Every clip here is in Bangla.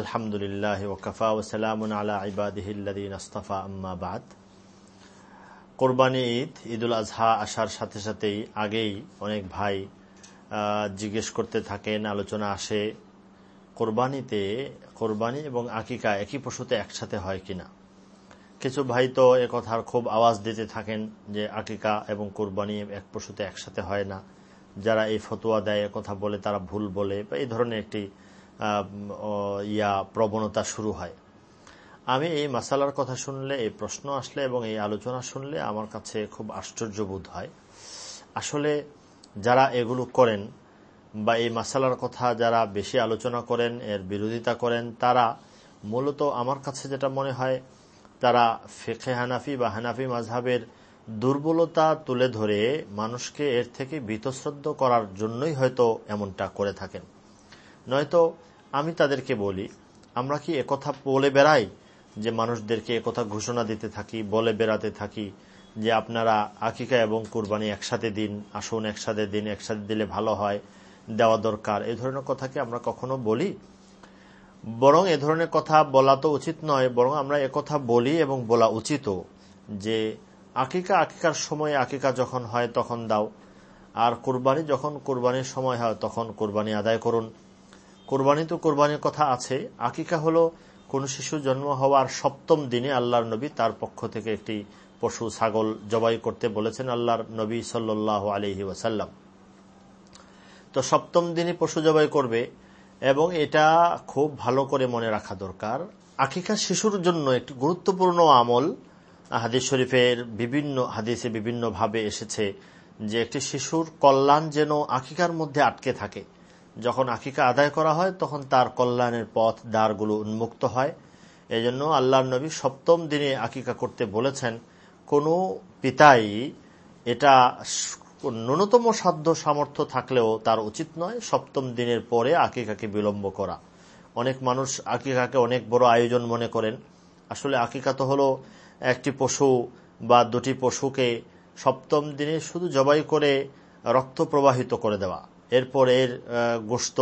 আলহামদুলিল্লাহ ওকফা ওসালাম আলা ইবাদিহিল্লাদিন আস্তাফা আম্মা বাদ। কোরবানি ঈদ, ঈদুল আজহা আসার সাথে সাথেই আগেই অনেক ভাই জিজ্ঞেস করতে থাকেন, আলোচনা আসে, কোরবানিতে, কোরবানি এবং আকিকা একই পশুতে একসাথে হয় কিনা? কিছু ভাই তো কথার খুব আওয়াজ দিতে থাকেন যে আকিকা এবং কোরবানি এক পশুতে একসাথে হয় না। যারা এই ফতোয়া দেয় কথা বলে তারা ভুল বলে বা এই ধরনের একটি ইয়া প্রবণতা শুরু হয়। আমি এই মাসালার কথা শুনলে, এই প্রশ্ন আসলে এবং এই আলোচনা শুনলে আমার কাছে খুব আশ্চর্য বোধ হয়। আসলে যারা এগুলো করেন বা এই মাসালার কথা যারা বেশি আলোচনা করেন, এর বিরোধিতা করেন, তারা মূলত আমার কাছে যেটা মনে হয়, তারা ফেখে হানাফি বা হানাফি মাঝহাবের দুর্বলতা তুলে ধরে মানুষকে এর থেকে বীতশ্রদ্ধ করার জন্যই হয়তো এমনটা করে থাকেন। নয়তো আমি তাদেরকে বলি, আমরা কি একথা বলে বেড়াই যে মানুষদেরকে একথা ঘোষণা দিতে থাকি, বলে বেড়াতে থাকি যে আপনারা আকিকা এবং কুরবানি একসাথে দিন, আসুন একসাথে দিন, একসাথে দিলে ভালো হয়, দেওয়া দরকার। এই ধরনের কথাকে আমরা কখনো বলি। বরং এ ধরনের কথা বলা তো উচিত নয়, বরং আমরা একথা বলি এবং বলা উচিত যে আকিকা আকিকার সময় আকিকা যখন হয় তখন দাও, আর কোরবানি যখন কোরবানির সময় হয় তখন কোরবানি আদায় করুন। কোরবানি তো কোরবানির কথা আছে। আকিকা হলো কোন শিশু জন্ম হওয়ার সপ্তম দিনে আল্লাহর নবী তার পক্ষ থেকে একটি পশু ছাগল জবাই করতে বলেছেন আল্লাহর নবী সাল্লাহ আলহি ওয়াসাল্লাম। তো সপ্তম দিনে পশু জবাই করবে এবং এটা খুব ভালো করে মনে রাখা দরকার। আকিকা শিশুর জন্য একটি গুরুত্বপূর্ণ আমল। হাদিস শরীফের বিভিন্ন হাদিসে বিভিন্নভাবে এসেছে যে একটি শিশুর কল্যাণ যেন আকিকার মধ্যে আটকে থাকে। যখন আকিকা আদায় করা হয়, তখন তার কল্যাণের পথ, দ্বারগুলো উন্মুক্ত হয়। এই জন্য আল্লাহ নবী সপ্তম দিনে আকিকা করতে বলেছেন, কোনো পিতাই এটা ন্যূনতম সাধ্য সামর্থ্য থাকলেও তার উচিত নয় সপ্তম দিনের পরে আকিকাকে বিলম্ব করা। অনেক মানুষ আকিকাকে অনেক বড় আয়োজন মনে করেন। আসলে আকিকা তো হলো একটি পশু বা দুটি পশুকে সপ্তম দিনে শুধু জবাই করে রক্ত প্রবাহিত করে দেওয়া। এরপর এর গোস্ত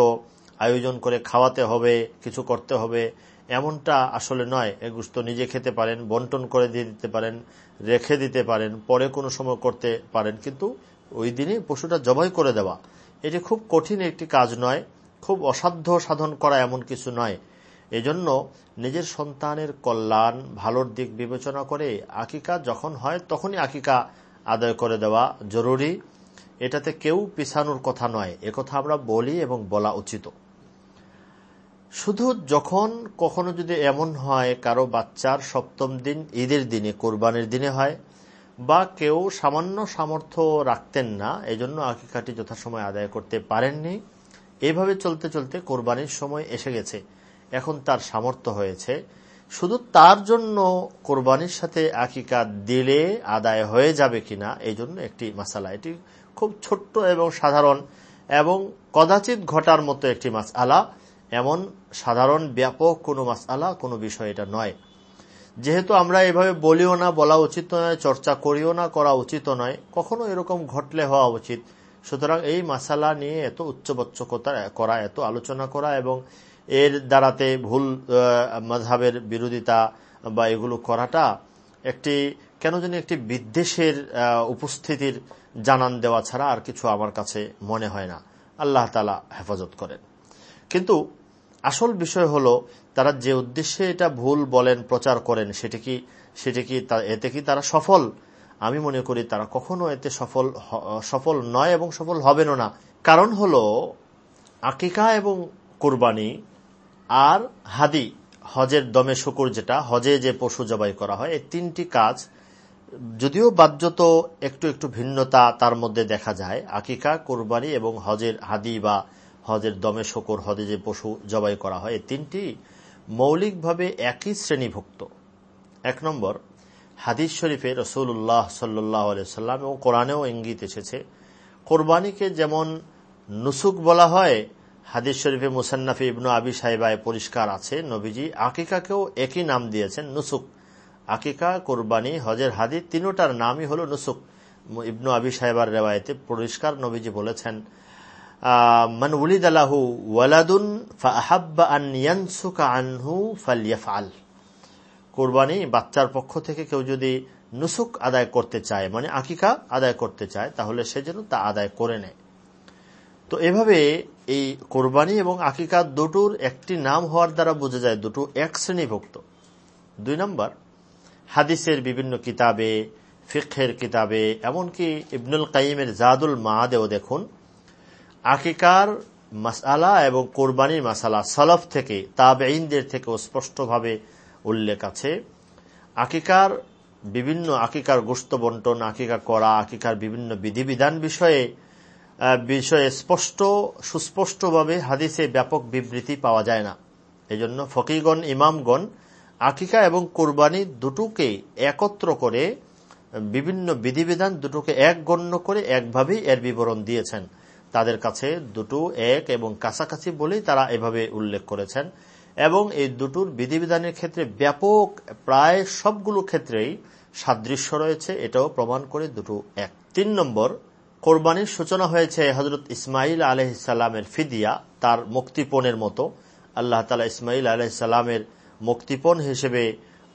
আয়োজন করে খাওয়াতে হবে, কিছু করতে হবে। এমনটা আসলে নয়। এ গোস্ত নিজে খেতে পারেন, বন্টন করে দিয়ে দিতে পারেন, রেখে দিতে পারেন, পরে কোনো সময় করতে পারেন। কিন্তু ওই দিনে পশুটা জবাই করে দেওয়া, এটি খুব কঠিন একটি কাজ নয়। খুব অসাধ্য সাধন করা এমন কিছু নয়। এজন্য নিজের সন্তানের কল্যাণ, ভালোর দিক বিবেচনা করে আকিকা যখন হয় তখনই আকিকা আদায় করে দেওয়া জরুরি। এটাতে কেউ পিছানোর কথা নয়। একথা আমরা বলি এবং বলা উচিত। শুধু যখন কখনো যদি এমন হয়, কারও বাচ্চার সপ্তম দিন, ঈদের দিনে, কোরবানির দিনে হয়, বা কেউ সামান্য সামর্থ্য রাখতেন না, এজন্য আকিকাটি যথাসময় আদায় করতে পারেননি। এইভাবে চলতে চলতে কোরবানির সময় এসে গেছে। এখন তার সামর্থ্য হয়েছে। শুধু তার জন্য কোরবানির সাথে আকিকা দিলে আদায় হয়ে যাবে কিনা এই জন্য একটি মাসালা। এটি খুব ছোট্ট এবং সাধারণ এবং কদাচিৎ ঘটার মতো একটি মাস আলা এমন সাধারণ, ব্যাপক কোনো মাস আলা কোনো বিষয় এটা নয়। যেহেতু আমরা এভাবে বলিও না, বলা উচিত নয়, চর্চা করিও না, করা উচিত নয়, কখনো এরকম ঘটলে হওয়া উচিত। সুতরাং এই মাসালা নিয়ে এত উচ্চবচ্চকতা করা, এত আলোচনা করা এবং এর দ্বারাতে ভুল মাঝহের বিরোধিতা বা এগুলো করাটা একটি কেন জানি একটি বিদ্বেষের উপস্থিতির জানান দেওয়া ছাড়া আর কিছু আমার কাছে মনে হয় না। আল্লাহ তালা হেফাজত করেন। কিন্তু আসল বিষয় হলো, তারা যে উদ্দেশ্যে এটা ভুল বলেন, প্রচার করেন, সেটি কি সেটি কি এতে কি তারা সফল? আমি মনে করি তারা কখনো এতে সফল সফল নয় এবং সফল হবেনও না। কারণ হলো, আকিকা এবং কোরবানি আর হাদি, হজের দমে শুকুর যেটা, হজে যে পশু জবাই করা হয়, এই তিনটি কাজ যদিও বাধ্যত একটু একটু ভিন্নতা তার মধ্যে দেখা যায়। আকিকা, কোরবানি এবং হজের হাদি বা হজের দমে শকর, হজে যে পশু জবাই করা হয় তিনটি মৌলিকভাবে একই শ্রেণীভুক্ত। এক নম্বর, হাদিস শরীফে রসুল্লাহ সাল্লাহ সাল্লাম এবং কোরআনেও ইঙ্গিত এসেছে, কোরবানিকে যেমন নুসুক বলা হয়, হাদিস শরীফে মুসান্নাফি ইবনু আবি সাহেবায় পরিষ্কার আছে, নবীজি আকিকাকেও একই নাম দিয়েছেন, নুসুক। আকিকা, কোরবানি, হজের হাদি তিনোটার নামই হল নুসুক ইবনু আবি সাহেবার রেওয়ায়তে পরিষ্কার নবীজি বলেছেন মান উলিদ আলাহু ওয়ালাদুন আন আনহু কোরবানি বাচ্চার পক্ষ থেকে কেউ যদি নুসুক আদায় করতে চায় মানে আকিকা আদায় করতে চায়, তাহলে সে যেন তা আদায় করে নেয়। তো এভাবে এই কোরবানি এবং আকিকা দুটোর একটি নাম হওয়ার দ্বারা বোঝা যায়, দুটো এক শ্রেণীভুক্ত। দুই নম্বর হাদিসের বিভিন্ন কিতাবে ফিখের কিতাবে, এমনকি ইবনুল কাইমের জাদুল মাহাদেও দেখুন, আকিকার মাসালা এবং কোরবানির মাসালা সলফ থেকে তাবেইনদের থেকেও স্পষ্টভাবে উল্লেখ আছে। আকিকার বিভিন্ন আকিকার গোস্ত বন্টন আকিকা করা, আকিকার বিভিন্ন বিধিবিধান বিষয়ে বিষয়ে স্পষ্ট, সুস্পষ্টভাবে হাদিসে ব্যাপক বিবৃতি পাওয়া যায় না। এজন্য ফকিগণ, ইমামগণ আকিকা এবং কোরবানি দুটোকে একত্র করে, বিভিন্ন বিধিবিধান দুটোকে এক গণ্য করে একভাবেই এর বিবরণ দিয়েছেন। তাদের কাছে দুটো এক এবং কাছাকাছি বলেই তারা এভাবে উল্লেখ করেছেন। এবং এই দুটোর বিধিবিধানের ক্ষেত্রে ব্যাপক প্রায় সবগুলো ক্ষেত্রেই সাদৃশ্য রয়েছে। এটাও প্রমাণ করে দুটো এক। তিন নম্বর, কোরবানির সূচনা হয়েছে হজরত ইসমাইল আলহিসাল্লামের ফিদিয়া, তার মুক্তিপণের মতো। আল্লাহ তালা ইসমাইল আলহিসাল্লামের মুক্তিপণ হিসেবে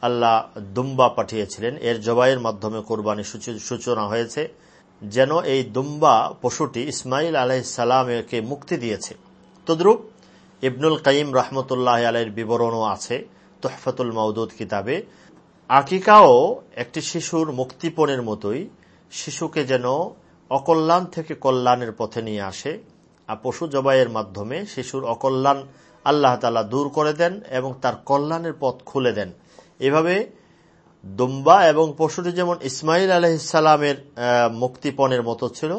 আল্লাহ দুম্বা পাঠিয়েছিলেন। এর জবাইয়ের মাধ্যমে কোরবানি সূচনা হয়েছে, যেন এই দুম্বা পশুটি ইসমাইল আলাইসাল্লামকে মুক্তি দিয়েছে। তদ্রুপ ইবনুল কাইম রহমতুল্লাহ আলের বিবরণও আছে তোহফতুল মৌদুদ কিতাবে। আকিকাও একটি শিশুর মুক্তিপণের মতোই শিশুকে যেন অকল্যাণ থেকে কল্যাণের পথে নিয়ে আসে। আর পশু জবাইয়ের মাধ্যমে শিশুর অকল্যাণ আল্লাহ তালা দূর করে দেন এবং তার কল্যাণের পথ খুলে দেন। এভাবে দুম্বা এবং পশুটি যেমন ইসমাইল আলহিসালামের মুক্তিপণের মতো ছিল,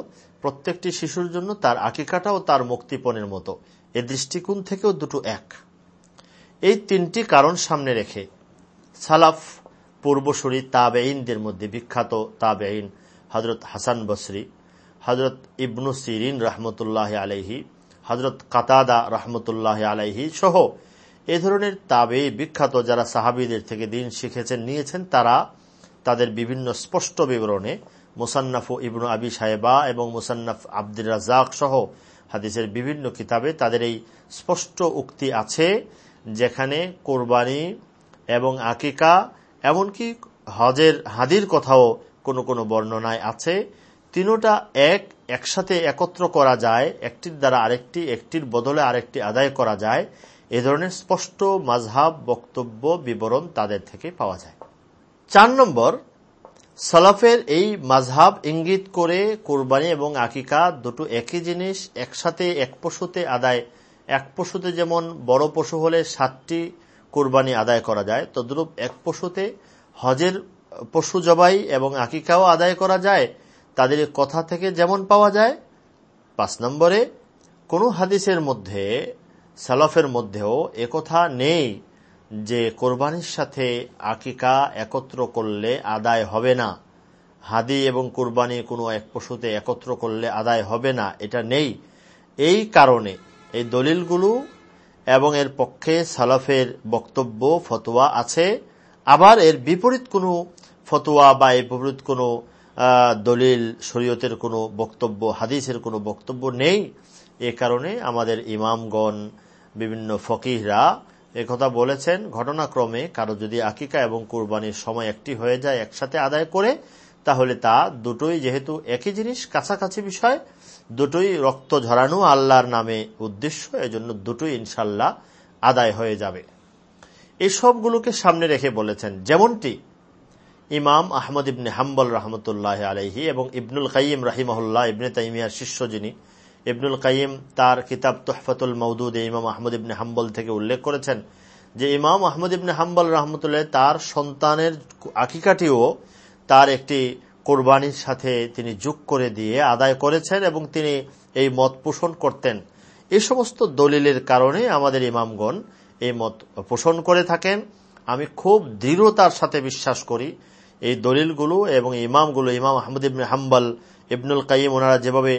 প্রত্যেকটি শিশুর জন্য তার আকিকাটাও তার মুক্তিপণের মতো। এ দৃষ্টিকোণ থেকেও দুটো এক। এই তিনটি কারণ সামনে রেখে সালাফ, পূর্বসূরি তাবেইনদের মধ্যে বিখ্যাত তাবেইন হজরত হাসান বসরি হজরত ইবনু সিরিন রহমতুল্লাহ আলহি হজরত কাতাদা রহমতুল্লাহ আলাইহি সহ এ ধরনের তাবে বিখ্যাত যারা সাহাবিদের থেকে দিন শিখেছেন, নিয়েছেন, তারা তাদের বিভিন্ন স্পষ্ট বিবরণে মুসান্নাফ ইবনু আবি সাহেবা এবং মুসান্নাফ আব্দুল রাজাক সহ হাদিসের বিভিন্ন কিতাবে তাদের এই স্পষ্ট উক্তি আছে, যেখানে কোরবানি এবং আকিকা, এমনকি হজের হাদির কথাও কোনো কোনো বর্ণনায় আছে। তিনোটা এক একসাথে একত্র করা যায়, একটির দ্বারা আরেকটি, একটির বদলে আরেকটি আদায় করা যায়। এ ধরনের স্পষ্ট মাঝহাব বক্তব্য, বিবরণ তাদের থেকে পাওয়া যায়। চার নম্বর, সলাফের এই মাঝহাব ইঙ্গিত করে কোরবানি এবং আকিকা দুটো একই জিনিস, একসাথে এক পশুতে আদায়। এক পশুতে যেমন বড় পশু হলে সাতটি কোরবানি আদায় করা যায়, তদ্রূপ এক পশুতে হজের পশু জবাই এবং আকিকাও আদায় করা যায়। তাদের কথা থেকে যেমন পাওয়া যায়, পাঁচ নম্বরে, কোন হাদিসের মধ্যে, সালাফের মধ্যেও একথা নেই যে কোরবানির সাথে আকিকা একত্র করলে আদায় হবে না। হাদি এবং কোরবানি কোনো এক পশুতে একত্র করলে আদায় হবে না, এটা নেই। এই কারণে এই দলিলগুলো এবং এর পক্ষে সালাফের বক্তব্য, ফতোয়া আছে। আবার এর বিপরীত কোনো ফতোয়া বা এর বিপরীত কোনো দলিল, শরীয়তের কোনো বক্তব্য, হাদিসের কোনো বক্তব্য নেই। এ কারণে আমাদের ইমামগণ, বিভিন্ন ফকিহরা কথা বলেছেন। ঘটনাক্রমে কারও যদি আকিকা এবং কোরবানির সময় একটি হয়ে যায় একসাথে আদায় করে, তাহলে তা দুটোই যেহেতু একই জিনিস, কাছাকাছি বিষয়, দুটোই রক্ত ঝরানো আল্লাহর নামে উদ্দেশ্য, এজন্য দুটোই ইনশাল্লাহ আদায় হয়ে যাবে। এই সবগুলোকে সামনে রেখে বলেছেন। যেমনটি ইমাম আহমদ ইবনে হাম্বল রহমতুল্লাহ আলহি এবং ইবনুল কাইম রাহিমহল্লা ইবনে তাইমিয়ার শিষ্য যিনি, ইবনুল কাইম তার কিতাব তোহফতুল মৌদুদ ইমাম আহমদ ইবনে হাম্বল থেকে উল্লেখ করেছেন যে ইমাম আহমদ ইবনে হাম্বল রহমতুল্লাহ তার সন্তানের আকিকাটিও তার একটি কোরবানির সাথে তিনি যোগ করে দিয়ে আদায় করেছেন এবং তিনি এই মত পোষণ করতেন। এ সমস্ত দলিলের কারণে আমাদের ইমামগণ এই মত পোষণ করে থাকেন। আমি খুব দৃঢ়তার সাথে বিশ্বাস করি এই দলিলগুলো এবং ইমামগুলো ইমাম আহমদ ইবনে হাম্বাল, ইবনুল কাইম ওনারা যেভাবে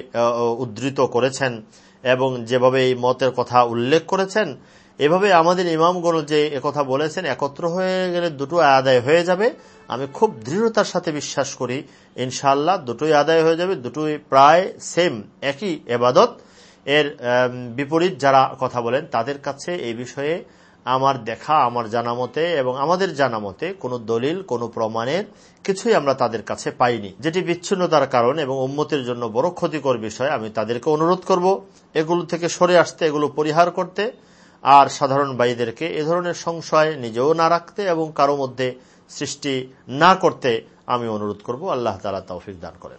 উদ্ধৃত করেছেন এবং যেভাবে এই মতের কথা উল্লেখ করেছেন, এভাবে আমাদের ইমামগণ যে কথা বলেছেন একত্র হয়ে গেলে দুটো আদায় হয়ে যাবে। আমি খুব দৃঢ়তার সাথে বিশ্বাস করি ইনশাল্লাহ দুটোই আদায় হয়ে যাবে, দুটোই প্রায় সেম একই এবাদত। এর বিপরীত যারা কথা বলেন, তাদের কাছে এই বিষয়ে আমার দেখা, আমার জানা মতে এবং আমাদের জানা মতে কোনো দলিল, কোনো প্রমাণের কিছুই আমরা তাদের কাছে পাইনি। যেটি বিচ্ছিন্নতার কারণ এবং উম্মতের জন্য বড় ক্ষতিকর বিষয়, আমি তাদেরকে অনুরোধ করব এগুলো থেকে সরে আসতে, এগুলো পরিহার করতে। আর সাধারণ ভাইদেরকে এ ধরনের সংশয় নিজেও না রাখতে এবং কারও মধ্যে সৃষ্টি না করতে আমি অনুরোধ করব। আল্লাহ তালা তৌফিক দান করেন।